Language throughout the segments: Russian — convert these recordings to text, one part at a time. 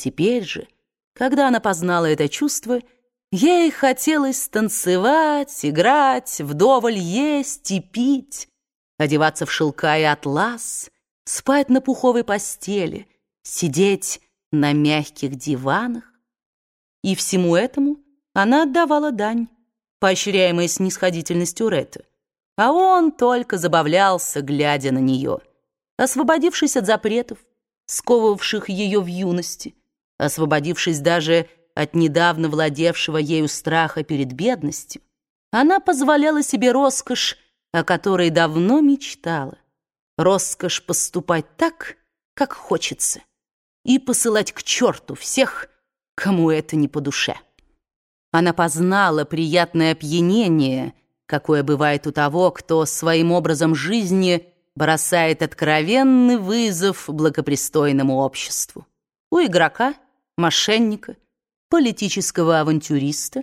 Теперь же, когда она познала это чувство, ей хотелось танцевать, играть, вдоволь есть и пить, одеваться в шелка и атлас, спать на пуховой постели, сидеть на мягких диванах. И всему этому она отдавала дань, поощряемая снисходительностью Ретта. А он только забавлялся, глядя на нее. Освободившись от запретов, сковывавших ее в юности, освободившись даже от недавно владевшего ею страха перед бедностью, она позволяла себе роскошь, о которой давно мечтала. Роскошь поступать так, как хочется, и посылать к черту всех, кому это не по душе. Она познала приятное опьянение, какое бывает у того, кто своим образом жизни бросает откровенный вызов благопристойному обществу. У игрока, мошенника, политического авантюриста,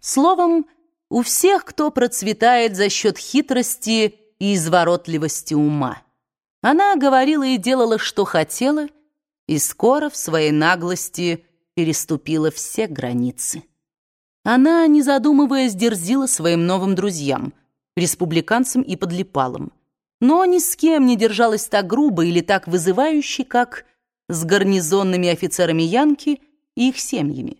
словом, у всех, кто процветает за счет хитрости и изворотливости ума. Она говорила и делала, что хотела, и скоро в своей наглости переступила все границы. Она, не задумываясь, дерзила своим новым друзьям, республиканцам и подлипалам, но ни с кем не держалась так грубо или так вызывающе, как с гарнизонными офицерами Янки и их семьями.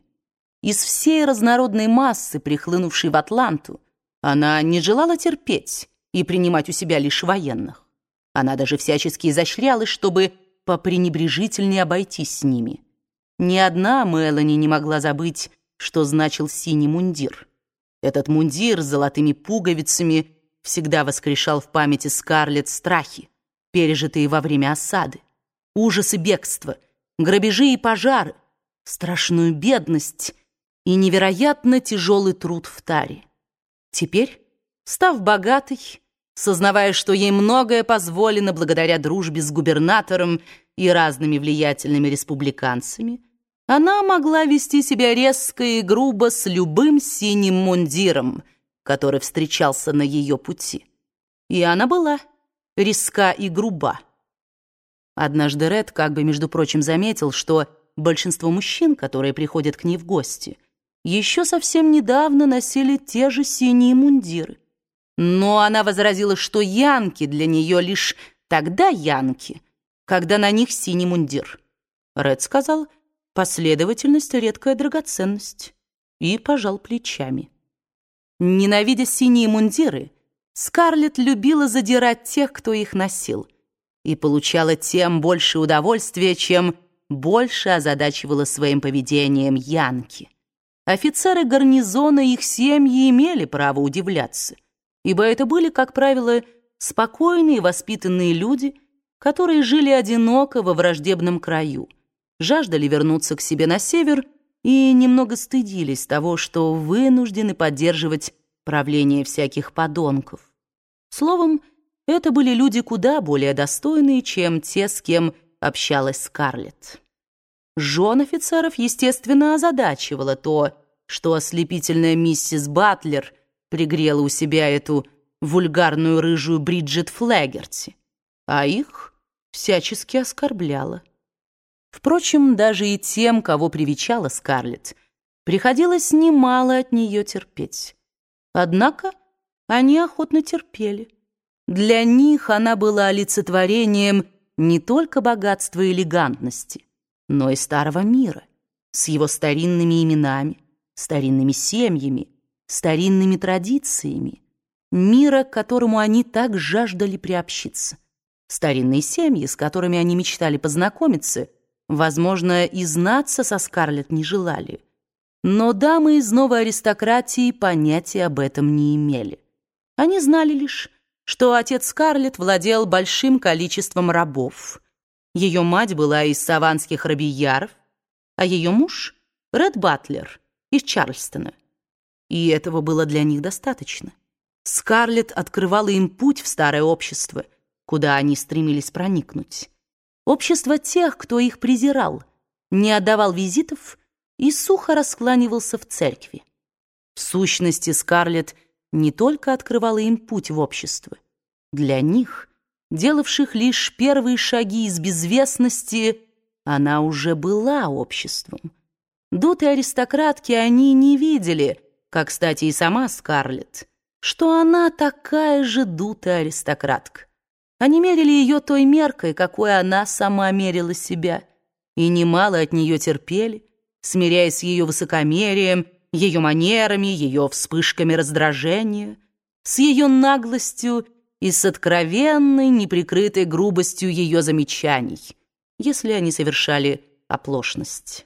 Из всей разнородной массы, прихлынувшей в Атланту, она не желала терпеть и принимать у себя лишь военных. Она даже всячески изощрялась, чтобы попренебрежительнее обойтись с ними. Ни одна Мелани не могла забыть что значил синий мундир. Этот мундир с золотыми пуговицами всегда воскрешал в памяти Скарлетт страхи, пережитые во время осады, ужасы бегства, грабежи и пожары, страшную бедность и невероятно тяжелый труд в таре. Теперь, став богатой, сознавая, что ей многое позволено благодаря дружбе с губернатором и разными влиятельными республиканцами, она могла вести себя резко и грубо с любым синим мундиром, который встречался на ее пути. И она была резка и груба. Однажды Ред как бы, между прочим, заметил, что большинство мужчин, которые приходят к ней в гости, еще совсем недавно носили те же синие мундиры. Но она возразила, что янки для нее лишь тогда янки, когда на них синий мундир. Ред сказал, Последовательность — редкая драгоценность. И пожал плечами. Ненавидя синие мундиры, Скарлетт любила задирать тех, кто их носил, и получала тем больше удовольствия, чем больше озадачивала своим поведением Янки. Офицеры гарнизона и их семьи имели право удивляться, ибо это были, как правило, спокойные воспитанные люди, которые жили одиноко во враждебном краю жаждали вернуться к себе на север и немного стыдились того, что вынуждены поддерживать правление всяких подонков. Словом, это были люди куда более достойные, чем те, с кем общалась Скарлетт. Жен офицеров, естественно, озадачивало то, что ослепительная миссис Батлер пригрела у себя эту вульгарную рыжую Бриджит Флэгерти, а их всячески оскорбляла. Впрочем, даже и тем, кого привечала Скарлетт, приходилось немало от нее терпеть. Однако они охотно терпели. Для них она была олицетворением не только богатства и элегантности, но и старого мира, с его старинными именами, старинными семьями, старинными традициями, мира, к которому они так жаждали приобщиться. Старинные семьи, с которыми они мечтали познакомиться — Возможно, и знаться со Скарлетт не желали. Но дамы из новой аристократии понятия об этом не имели. Они знали лишь, что отец Скарлетт владел большим количеством рабов. Ее мать была из саванских рабияров, а ее муж — Ред Батлер из Чарльстона. И этого было для них достаточно. Скарлетт открывала им путь в старое общество, куда они стремились проникнуть. Общество тех, кто их презирал, не отдавал визитов и сухо раскланивался в церкви. В сущности, Скарлетт не только открывала им путь в общество. Для них, делавших лишь первые шаги из безвестности, она уже была обществом. Дутые аристократки они не видели, как, кстати, и сама Скарлетт, что она такая же дутая аристократка. Они мерили ее той меркой, какой она сама мерила себя, и немало от нее терпели, смиряясь с ее высокомерием, ее манерами, ее вспышками раздражения, с ее наглостью и с откровенной, неприкрытой грубостью ее замечаний, если они совершали оплошность.